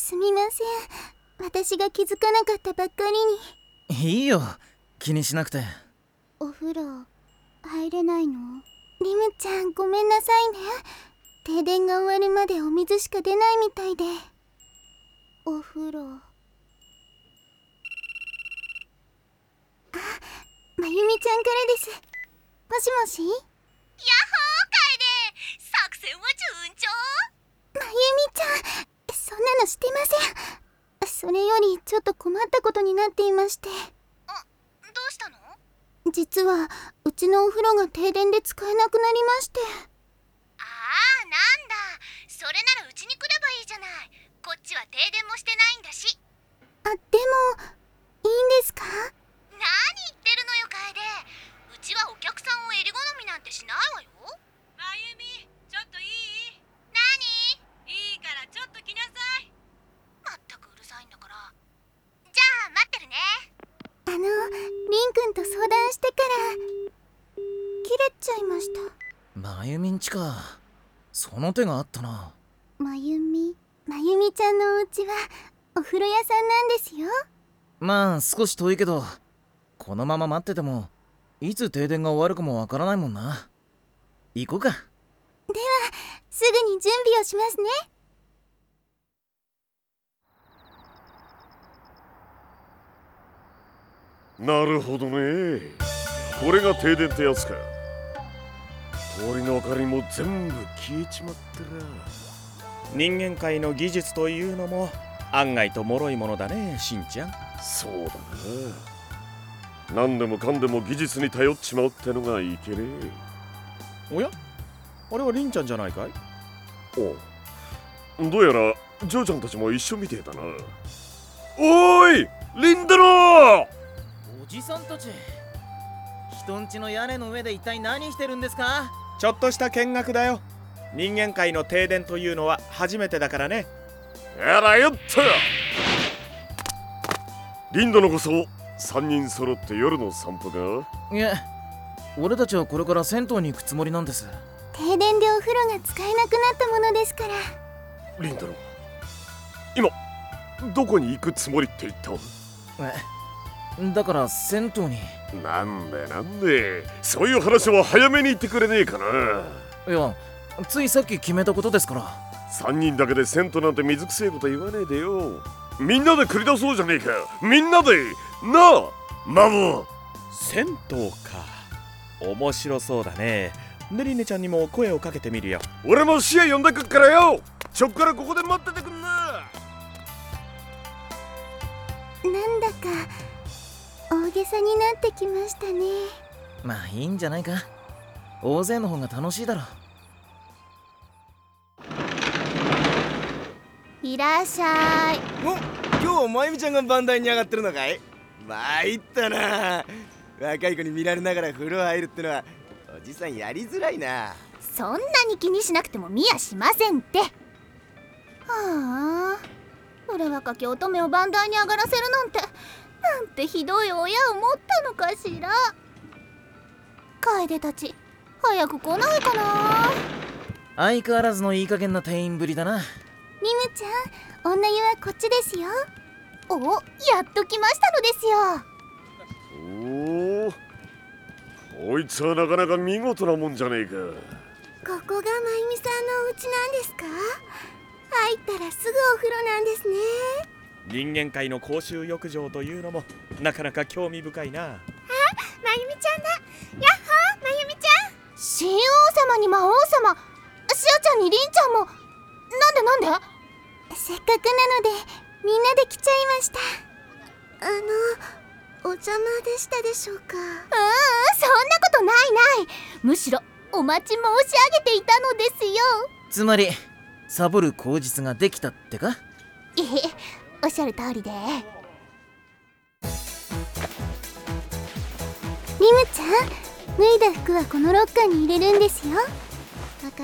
すみません。私が気づかなかったばっかりに。いいよ。気にしなくて。お風呂入れないの？リムちゃんごめんなさいね。停電が終わるまでお水しか出ないみたいで。お風呂。あまゆみちゃんからです。もしもしやっほー楓作戦は順調まゆみちゃんそんなのしてません。それよりちょっと困ったことになっていまして。あどうしたの？実はうちのお風呂が停電で使えなくなりまして。ああなんだ。それならうちに来ればいいじゃない。こっちは停電もしてないんだし。あでもいいんですか？何言ってるのよ楓。うちはお客さんを襟好みなんてしないわよ。まゆみちょっといい何いいからちょっと来なさいまったくうるさいんだからじゃあ待ってるねあのりんくんと相談してから切れちゃいました。まゆみんちか。その手があったな。まゆみまゆみちゃんのお家はお風呂屋さんなんですよ。まあ少し遠いけどこのまま待っててもいつ停電が終わるかもわからないもんな。行こうか。ではすぐに準備をしますね。なるほどね。これが停電ってやつか通りの明かりも全部消えちまってら。人間界の技術というのも案外と脆いものだねしんちゃん。そうだな。何でもかんでも技術に頼っちまうってのがいけね。えおや？あれはりんちゃんじゃないかい？おどうやらジョーちゃんたちも一緒みてえだな。おーいリンダロおじさんたち人んちの屋根の上で一体何してるんですか？ちょっとした見学だよ。人間界の停電というのは初めてだからね。やらよったリンダのこそ3人揃って夜の散歩か？いえ俺たちはこれから銭湯に行くつもりなんです。停電でお風呂が使えなくなったものですから。リンダロ今どこに行くつもりって言った？えだから銭湯に。なんでなんで？そういう話は早めに言ってくれねえかな。いやついさっき決めたことですから。3人だけで銭湯なんて水くせえこと言わねえでよ。みんなで繰り出そうじゃねえか。みんなでなあマモ銭湯か。面白そうだね。ねりねちゃんにも声をかけてみるよ。俺も視野呼んでくっからよ。ちょっからここで待っててくんな。なんだか大げさになってきましたね。まあいいんじゃないか。大勢の方が楽しいだろいらっしゃい。お今日まゆみちゃんが番台に上がってるのかい？参ったな。若い子に見られながら風呂入るってのはおじさんやりづらいな。そんなに気にしなくても見やしませんって。はあ。それ若き乙女を番台に上がらせるなんてなんてひどい親を持ったのかしら？楓たち早く来ないかな？相変わらずのいい加減な店員ぶりだな。リムちゃん女湯はこっちですよ。おやっと来ましたのですよ。おおこいつはなかなか見事なもんじゃねえか。ここがまゆみさんのお家なんですか？入ったらすぐお風呂なんですね人間界の公衆浴場というのもなかなか興味深いな。あまゆみちゃんだ。やっほーまゆみちゃん。新王様に魔王様。しおちゃんにりんちゃんも。なんでなんで？せっかくなのでみんなで来ちゃいました。あのお邪魔でしたでしょうか？ううんそんなことないない。むしろお待ち申し上げていたのですよ。つまりサボる口実ができたってか？ええおっしゃる通りで。リムちゃん脱いだ服はこのロッカーに入れるんですよ。わか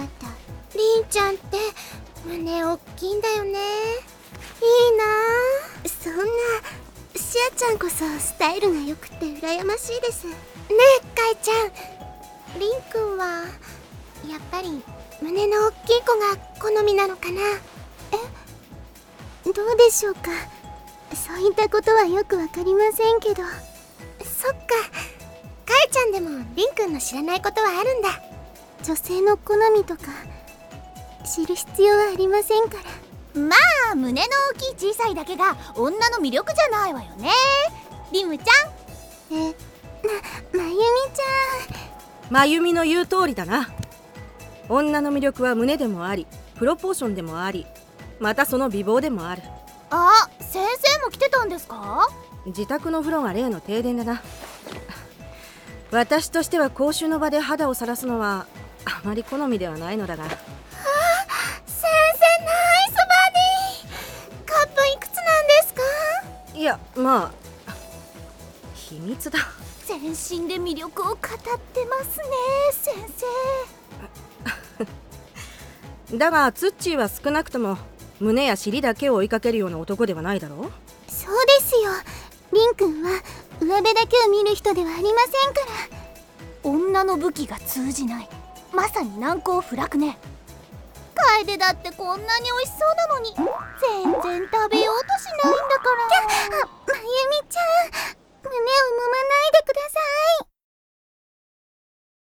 った。りんちゃんって胸大きいんだよね。いいな。そんなシアちゃんこそスタイルが良くて羨ましいです。ねえかいちゃん。りんくんはやっぱり胸の大きい子が好みなのかな。えどうでしょうか？そういったことはよくわかりませんけど。そっか。かえちゃんでもりんくんの知らないことはあるんだ。女性の好みとか知る必要はありませんから。まあ胸の大きい小さいだけが女の魅力じゃないわよね。リムちゃん。えままゆみちゃん。まゆみの言う通りだな。女の魅力は胸でもありプロポーションでもありまたその美貌でもある。あ先生も来てたんですか？自宅の風呂が例の停電だな。私としては公衆の場で肌を晒すのはあまり好みではないのだが先生ナイスバディ。カップいくつなんですか？いやまあ秘密だ。全身で魅力を語ってますね先生。だがツッチーは少なくとも胸や尻だけを追いかけるような男ではないだろう？そうですよ。リン君は上辺だけを見る人ではありませんから。女の武器が通じない。まさに難攻不落ね。楓だってこんなに美味しそうなのに。全然食べようとしないんだから。まゆみちゃん。胸を揉まないでください。